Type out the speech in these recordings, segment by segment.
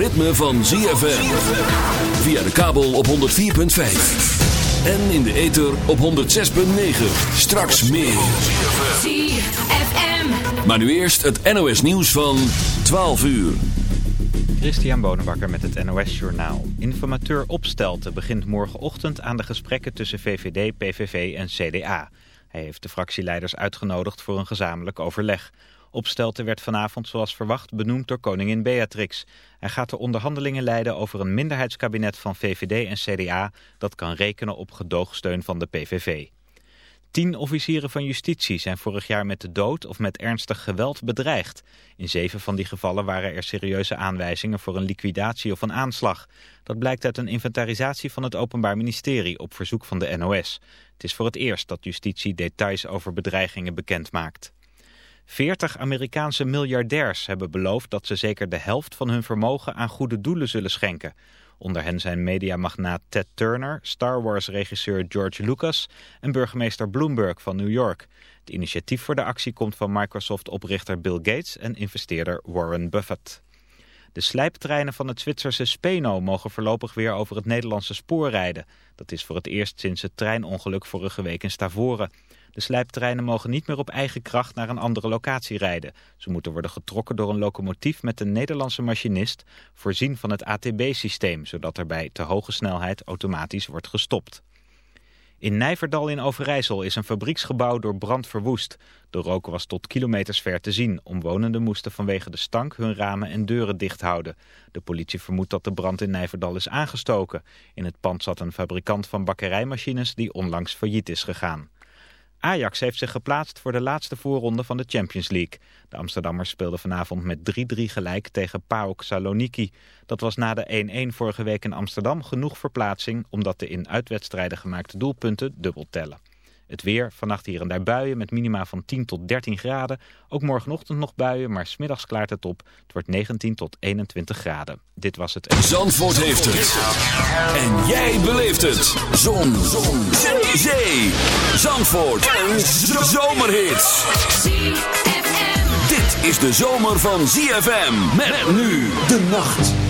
ritme van ZFM. Via de kabel op 104.5. En in de ether op 106.9. Straks meer. ZFM. Maar nu eerst het NOS nieuws van 12 uur. Christian Bonenbakker met het NOS Journaal. Informateur Opstelten begint morgenochtend aan de gesprekken tussen VVD, PVV en CDA. Hij heeft de fractieleiders uitgenodigd voor een gezamenlijk overleg. Opstelten werd vanavond zoals verwacht benoemd door koningin Beatrix. Hij gaat de onderhandelingen leiden over een minderheidskabinet van VVD en CDA... dat kan rekenen op gedoogsteun van de PVV. Tien officieren van justitie zijn vorig jaar met de dood of met ernstig geweld bedreigd. In zeven van die gevallen waren er serieuze aanwijzingen voor een liquidatie of een aanslag. Dat blijkt uit een inventarisatie van het Openbaar Ministerie op verzoek van de NOS. Het is voor het eerst dat justitie details over bedreigingen bekend maakt. Veertig Amerikaanse miljardairs hebben beloofd dat ze zeker de helft van hun vermogen aan goede doelen zullen schenken. Onder hen zijn mediamagnaat Ted Turner, Star Wars-regisseur George Lucas en burgemeester Bloomberg van New York. Het initiatief voor de actie komt van Microsoft-oprichter Bill Gates en investeerder Warren Buffett. De slijptreinen van het Zwitserse Speno mogen voorlopig weer over het Nederlandse spoor rijden. Dat is voor het eerst sinds het treinongeluk vorige week in Stavoren. De slijptreinen mogen niet meer op eigen kracht naar een andere locatie rijden. Ze moeten worden getrokken door een locomotief met een Nederlandse machinist... voorzien van het ATB-systeem, zodat er bij te hoge snelheid automatisch wordt gestopt. In Nijverdal in Overijssel is een fabrieksgebouw door brand verwoest. De rook was tot kilometers ver te zien. Omwonenden moesten vanwege de stank hun ramen en deuren dicht houden. De politie vermoedt dat de brand in Nijverdal is aangestoken. In het pand zat een fabrikant van bakkerijmachines die onlangs failliet is gegaan. Ajax heeft zich geplaatst voor de laatste voorronde van de Champions League. De Amsterdammers speelden vanavond met 3-3 gelijk tegen PAOK Saloniki. Dat was na de 1-1 vorige week in Amsterdam genoeg verplaatsing... omdat de in uitwedstrijden gemaakte doelpunten dubbel tellen. Het weer, vannacht hier en daar buien met minima van 10 tot 13 graden. Ook morgenochtend nog buien, maar smiddags klaart het op. Het wordt 19 tot 21 graden. Dit was het... Zandvoort heeft het. En jij beleeft het. Zon. Zon. Zee. Zandvoort. Een zomerhit. Dit is de zomer van ZFM. Met nu de nacht.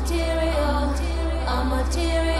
material, a material.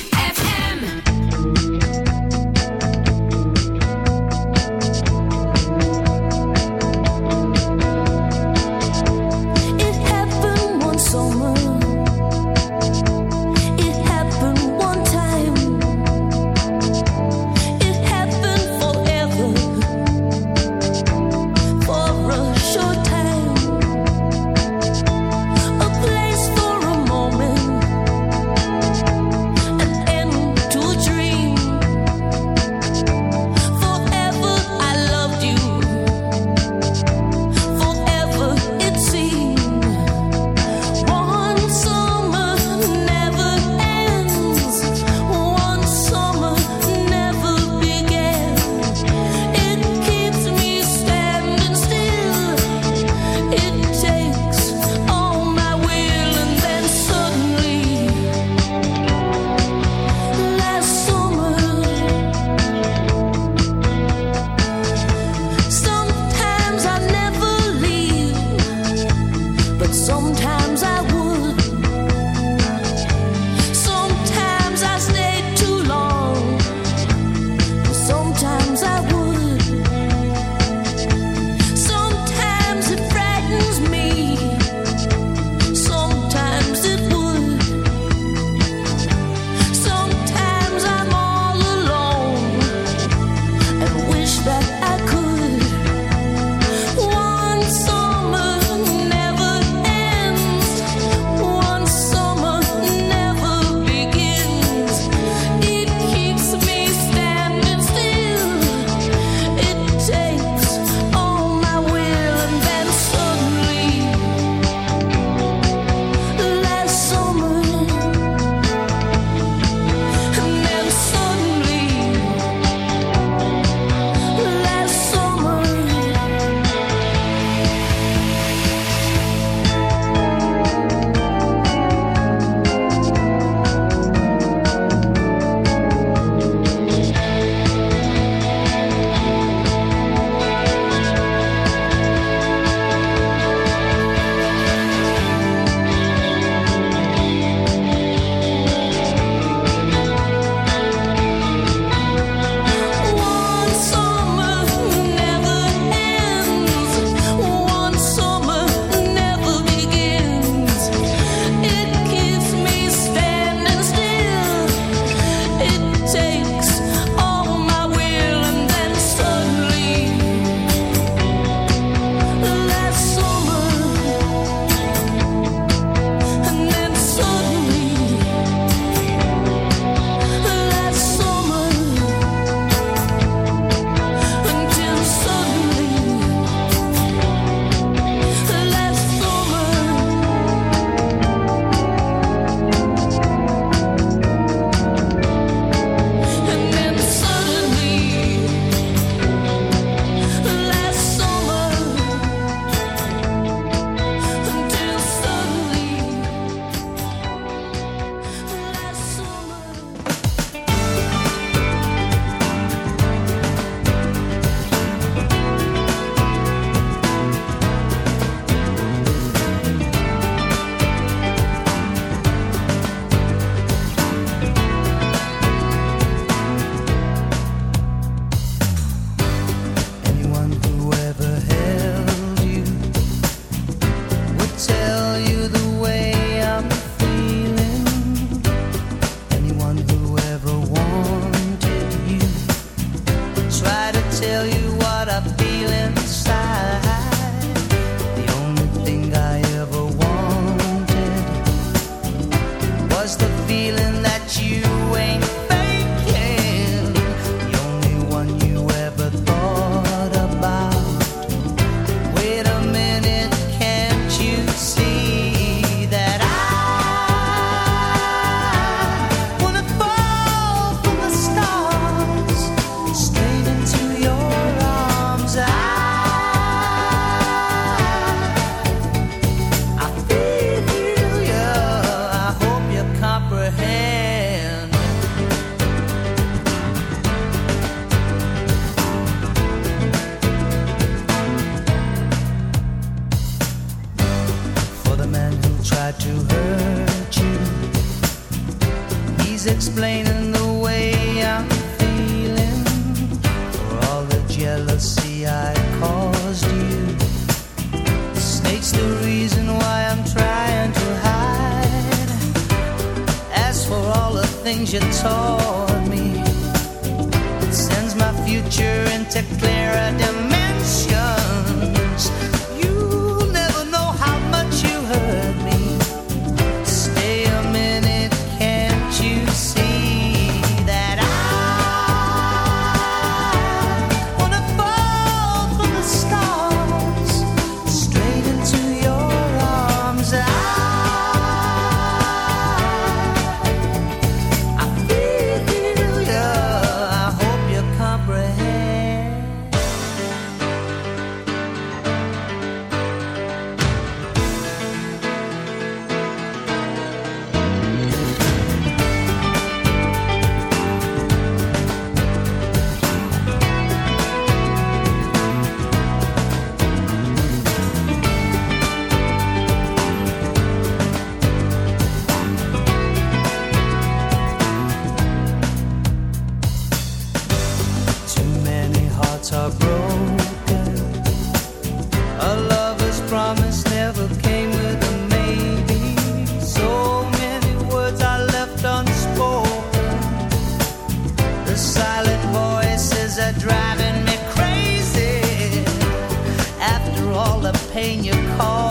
entertain your call.